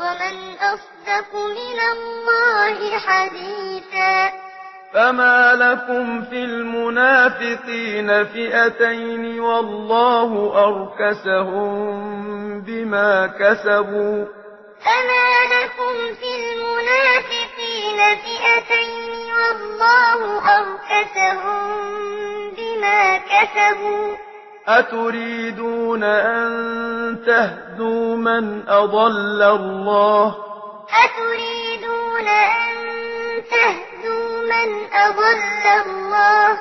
ومن أصدق من الله حديثا. فما لكم في المنافقين فئتين والله أركسهم بما كسبوا. فما لكم في المنافقين فئتين والله أركسهم بما كسبوا. أتريدون أن تهدوا من أضل الله؟ أتريدون أن تهدوا من أضل الله؟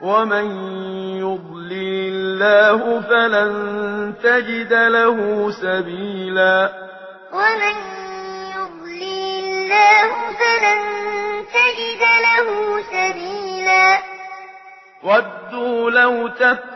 ومن يضلل الله فلن تجد له سبيلا. ومن يضلل الله فلن تجد له سبيلا. ودوا لو تفعلون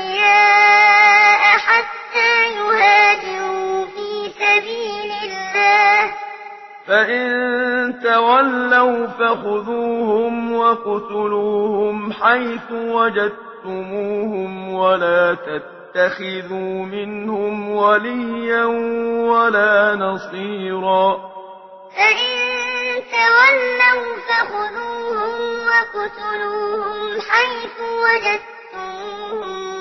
حتى يهاجروا في سبيل الله. فإن تولوا فخذوهم وقتلوهم حيث وجدتموهم ولا تتخذوا منهم وليا ولا نصيرا. فإن تولوا فخذوهم وقتلوهم حيث وجدتموهم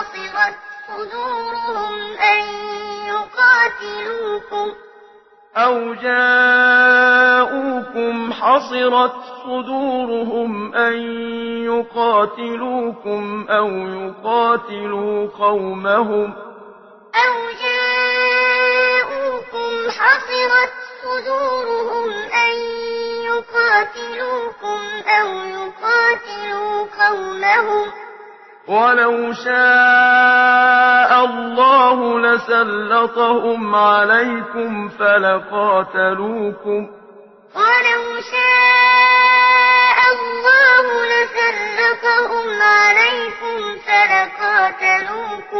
قصرت صدورهم أن يقاتلوكم. أو جاءوكم حصرت صدورهم أن يقاتلوكم أو يقاتلوا قومهم. أو جاءوكم حصرت صدورهم أن يقاتلوكم أو يقاتلوا قومهم. وَلَوْ شَاءَ اللَّهُ لَسَلَّطَهُمْ عَلَيْكُمْ فَلَقَاتَلُوكُمْ وَلَوْ شَاءَ اللَّهُ لَسَلَّطَهُمْ عَلَيْكُمْ فَلَقَاتَلُوكُمْ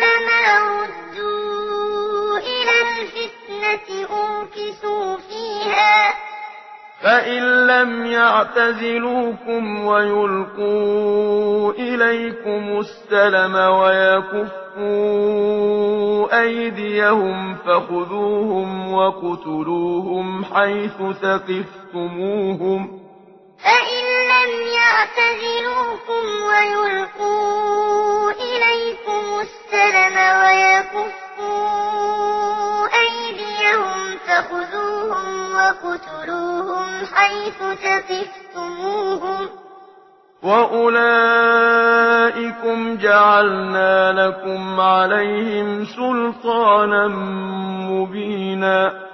فإن لم يعتزلوكم ويلقوا إليكم السلم ويكفوا أيديهم فخذوهم وَاقْتُلُوهُمْ حيث ثقفتموهم فإن لم يعتزلوكم ويلقوا اقتلوهم حيث ثقفتموهم وأولئكم جعلنا لكم عليهم سلطانا مبينا